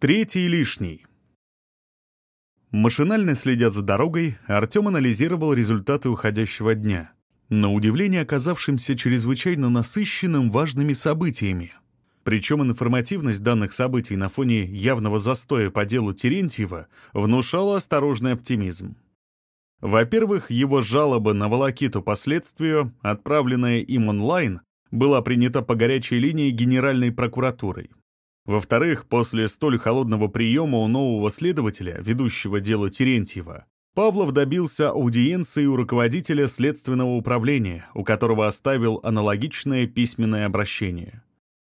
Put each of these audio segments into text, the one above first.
Третий лишний. Машинально следя за дорогой, Артем анализировал результаты уходящего дня, на удивление оказавшимся чрезвычайно насыщенным важными событиями. Причем информативность данных событий на фоне явного застоя по делу Терентьева внушала осторожный оптимизм. Во-первых, его жалоба на волокиту последствию, отправленная им онлайн, была принята по горячей линии Генеральной прокуратурой. Во-вторых, после столь холодного приема у нового следователя, ведущего дело Терентьева, Павлов добился аудиенции у руководителя следственного управления, у которого оставил аналогичное письменное обращение.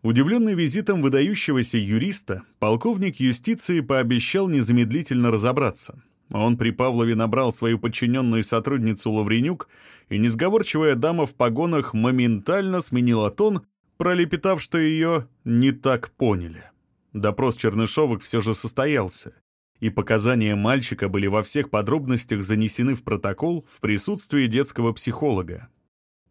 Удивленный визитом выдающегося юриста, полковник юстиции пообещал незамедлительно разобраться. Он при Павлове набрал свою подчиненную сотрудницу Лавренюк, и несговорчивая дама в погонах моментально сменила тон, пролепетав, что ее не так поняли. Допрос Чернышовых все же состоялся, и показания мальчика были во всех подробностях занесены в протокол в присутствии детского психолога.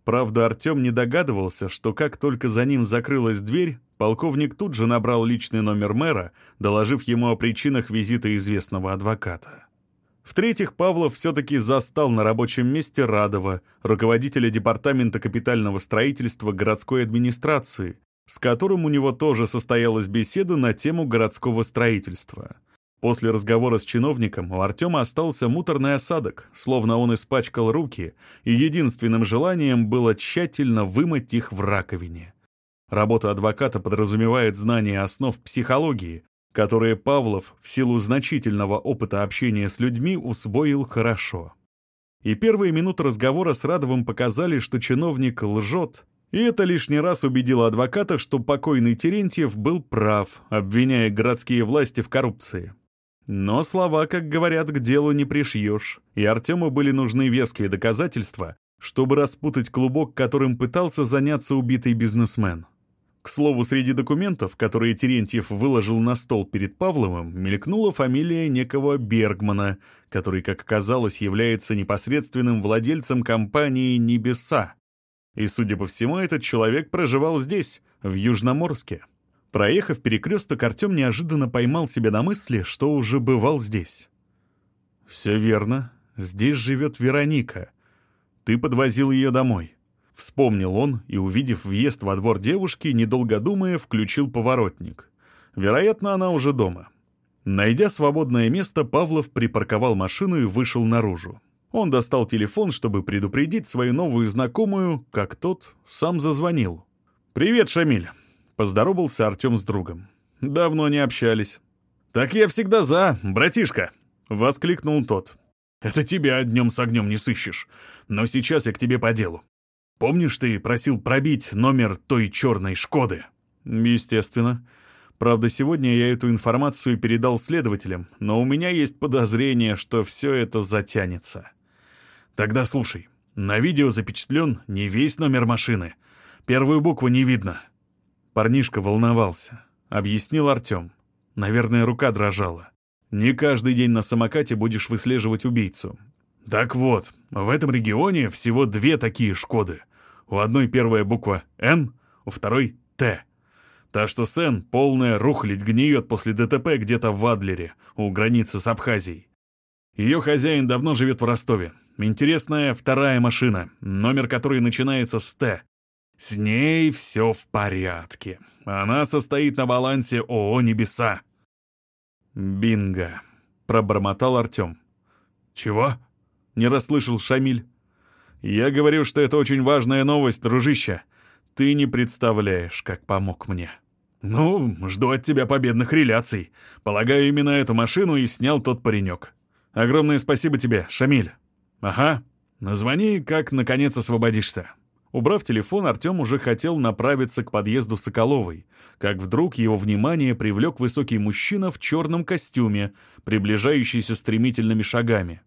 Правда, Артем не догадывался, что как только за ним закрылась дверь, полковник тут же набрал личный номер мэра, доложив ему о причинах визита известного адвоката. В-третьих, Павлов все-таки застал на рабочем месте Радова, руководителя Департамента капитального строительства городской администрации, с которым у него тоже состоялась беседа на тему городского строительства — После разговора с чиновником у Артема остался муторный осадок, словно он испачкал руки, и единственным желанием было тщательно вымыть их в раковине. Работа адвоката подразумевает знание основ психологии, которые Павлов в силу значительного опыта общения с людьми усвоил хорошо. И первые минуты разговора с Радовым показали, что чиновник лжет, и это лишний раз убедило адвоката, что покойный Терентьев был прав, обвиняя городские власти в коррупции. Но слова, как говорят, к делу не пришьешь, и Артему были нужны веские доказательства, чтобы распутать клубок, которым пытался заняться убитый бизнесмен. К слову, среди документов, которые Терентьев выложил на стол перед Павловым, мелькнула фамилия некого Бергмана, который, как оказалось, является непосредственным владельцем компании «Небеса». И, судя по всему, этот человек проживал здесь, в Южноморске. Проехав перекресток, Артем неожиданно поймал себя на мысли, что уже бывал здесь. «Все верно. Здесь живет Вероника. Ты подвозил ее домой». Вспомнил он и, увидев въезд во двор девушки, недолго думая, включил поворотник. Вероятно, она уже дома. Найдя свободное место, Павлов припарковал машину и вышел наружу. Он достал телефон, чтобы предупредить свою новую знакомую, как тот сам зазвонил. «Привет, Шамиль. Поздоровался Артем с другом. «Давно не общались». «Так я всегда за, братишка!» — воскликнул тот. «Это тебя днем с огнем не сыщешь. Но сейчас я к тебе по делу. Помнишь, ты просил пробить номер той черной «Шкоды»?» «Естественно. Правда, сегодня я эту информацию передал следователям, но у меня есть подозрение, что все это затянется». «Тогда слушай. На видео запечатлен не весь номер машины. Первую букву не видно. Парнишка волновался. Объяснил Артем. Наверное, рука дрожала. Не каждый день на самокате будешь выслеживать убийцу. Так вот, в этом регионе всего две такие «Шкоды». У одной первая буква «Н», у второй «Т». Та, что с полная рухлядь гниет после ДТП где-то в Адлере, у границы с Абхазией. Ее хозяин давно живет в Ростове. Интересная вторая машина, номер которой начинается с «Т». С ней все в порядке. Она состоит на балансе ООО «Небеса». «Бинго», — пробормотал Артем. «Чего?» — не расслышал Шамиль. «Я говорю, что это очень важная новость, дружище. Ты не представляешь, как помог мне». «Ну, жду от тебя победных реляций. Полагаю, именно эту машину и снял тот паренек. Огромное спасибо тебе, Шамиль». «Ага. Назвони, как наконец освободишься. Убрав телефон, Артем уже хотел направиться к подъезду Соколовой, как вдруг его внимание привлек высокий мужчина в черном костюме, приближающийся стремительными шагами.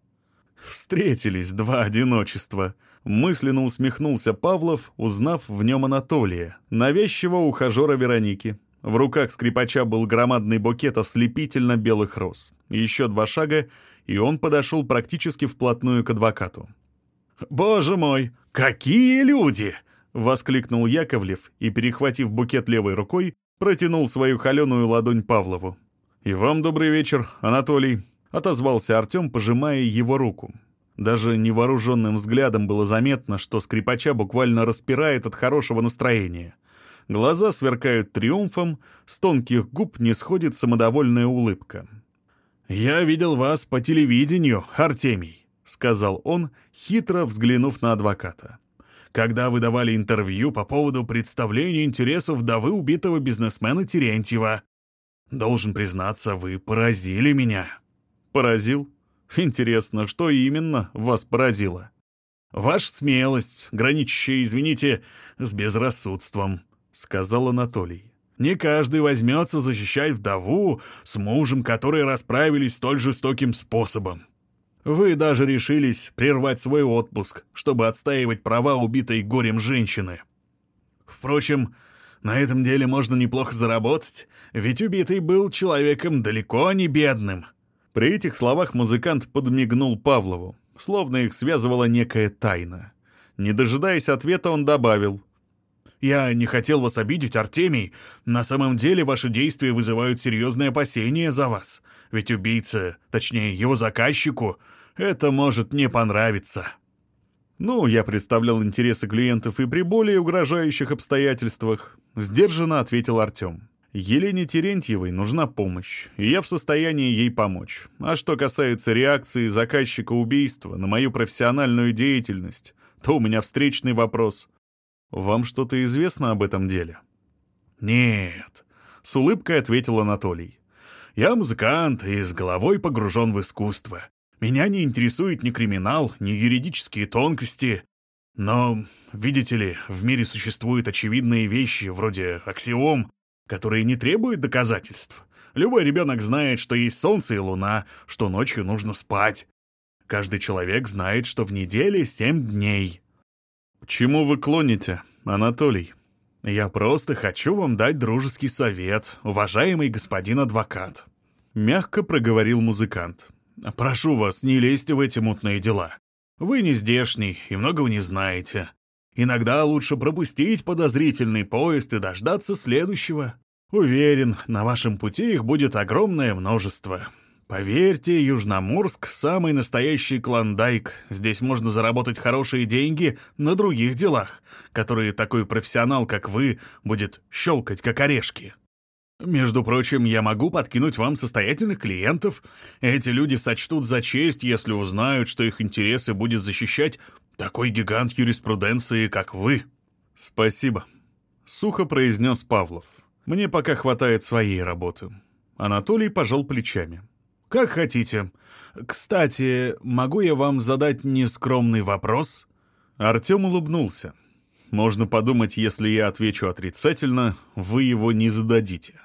Встретились два одиночества. Мысленно усмехнулся Павлов, узнав в нем Анатолия, навязчивого ухажера Вероники. В руках скрипача был громадный букет ослепительно-белых роз. Еще два шага, и он подошел практически вплотную к адвокату. «Боже мой, какие люди!» — воскликнул Яковлев и, перехватив букет левой рукой, протянул свою холеную ладонь Павлову. «И вам добрый вечер, Анатолий», — отозвался Артем, пожимая его руку. Даже невооруженным взглядом было заметно, что скрипача буквально распирает от хорошего настроения. Глаза сверкают триумфом, с тонких губ не сходит самодовольная улыбка. «Я видел вас по телевидению, Артемий», — сказал он, хитро взглянув на адвоката. «Когда вы давали интервью по поводу представления интересов вдовы убитого бизнесмена Терентьева. Должен признаться, вы поразили меня». «Поразил? Интересно, что именно вас поразило?» «Ваша смелость, граничащая, извините, с безрассудством», — сказал Анатолий. Не каждый возьмется защищать вдову с мужем, которые расправились столь жестоким способом. Вы даже решились прервать свой отпуск, чтобы отстаивать права убитой горем женщины. Впрочем, на этом деле можно неплохо заработать, ведь убитый был человеком далеко не бедным. При этих словах музыкант подмигнул Павлову, словно их связывала некая тайна. Не дожидаясь ответа, он добавил — я не хотел вас обидеть, Артемий. На самом деле ваши действия вызывают серьезные опасения за вас. Ведь убийце, точнее его заказчику, это может не понравиться. Ну, я представлял интересы клиентов и при более угрожающих обстоятельствах. Сдержанно ответил Артем. Елене Терентьевой нужна помощь, и я в состоянии ей помочь. А что касается реакции заказчика убийства на мою профессиональную деятельность, то у меня встречный вопрос. «Вам что-то известно об этом деле?» «Нет», — с улыбкой ответил Анатолий. «Я музыкант и с головой погружен в искусство. Меня не интересует ни криминал, ни юридические тонкости. Но, видите ли, в мире существуют очевидные вещи, вроде аксиом, которые не требуют доказательств. Любой ребенок знает, что есть солнце и луна, что ночью нужно спать. Каждый человек знает, что в неделе семь дней. «К чему вы клоните, Анатолий?» «Я просто хочу вам дать дружеский совет, уважаемый господин адвокат», — мягко проговорил музыкант. «Прошу вас, не лезьте в эти мутные дела. Вы не здешний и многого не знаете. Иногда лучше пропустить подозрительный поезд и дождаться следующего. Уверен, на вашем пути их будет огромное множество. Поверьте, Южноморск — самый настоящий клондайк. Здесь можно заработать хорошие деньги на других делах, которые такой профессионал, как вы, будет щелкать, как орешки. Между прочим, я могу подкинуть вам состоятельных клиентов. Эти люди сочтут за честь, если узнают, что их интересы будет защищать такой гигант юриспруденции, как вы. Спасибо. Сухо произнес Павлов. Мне пока хватает своей работы. Анатолий пожал плечами. «Как хотите. Кстати, могу я вам задать нескромный вопрос?» Артем улыбнулся. «Можно подумать, если я отвечу отрицательно, вы его не зададите».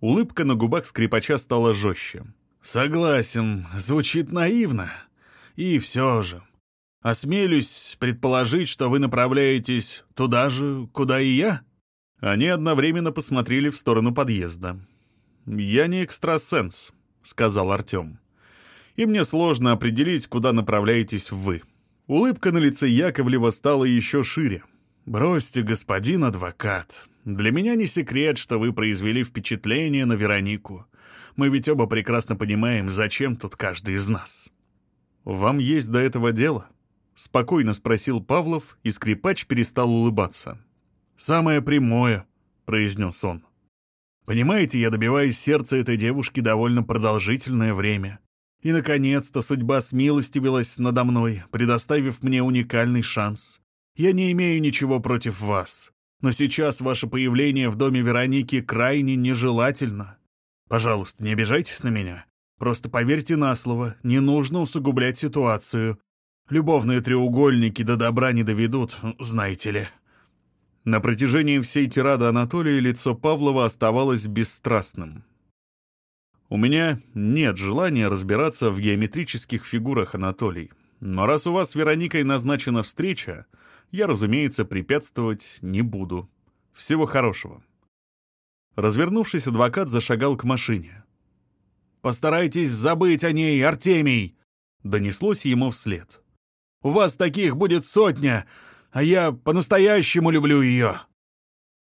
Улыбка на губах скрипача стала жестче. «Согласен, звучит наивно. И все же. Осмелюсь предположить, что вы направляетесь туда же, куда и я?» Они одновременно посмотрели в сторону подъезда. «Я не экстрасенс», — сказал Артем. «И мне сложно определить, куда направляетесь вы». Улыбка на лице Яковлева стала еще шире. «Бросьте, господин адвокат. Для меня не секрет, что вы произвели впечатление на Веронику. Мы ведь оба прекрасно понимаем, зачем тут каждый из нас». «Вам есть до этого дело?» — спокойно спросил Павлов, и скрипач перестал улыбаться. «Самое прямое», — произнес он. Понимаете, я добиваюсь сердца этой девушки довольно продолжительное время. И, наконец-то, судьба смилостивилась надо мной, предоставив мне уникальный шанс. Я не имею ничего против вас, но сейчас ваше появление в доме Вероники крайне нежелательно. Пожалуйста, не обижайтесь на меня. Просто поверьте на слово, не нужно усугублять ситуацию. Любовные треугольники до добра не доведут, знаете ли». На протяжении всей тирады Анатолия лицо Павлова оставалось бесстрастным. «У меня нет желания разбираться в геометрических фигурах, Анатолий. Но раз у вас с Вероникой назначена встреча, я, разумеется, препятствовать не буду. Всего хорошего». Развернувшись, адвокат зашагал к машине. «Постарайтесь забыть о ней, Артемий!» Донеслось ему вслед. «У вас таких будет сотня, а я по-настоящему люблю ее».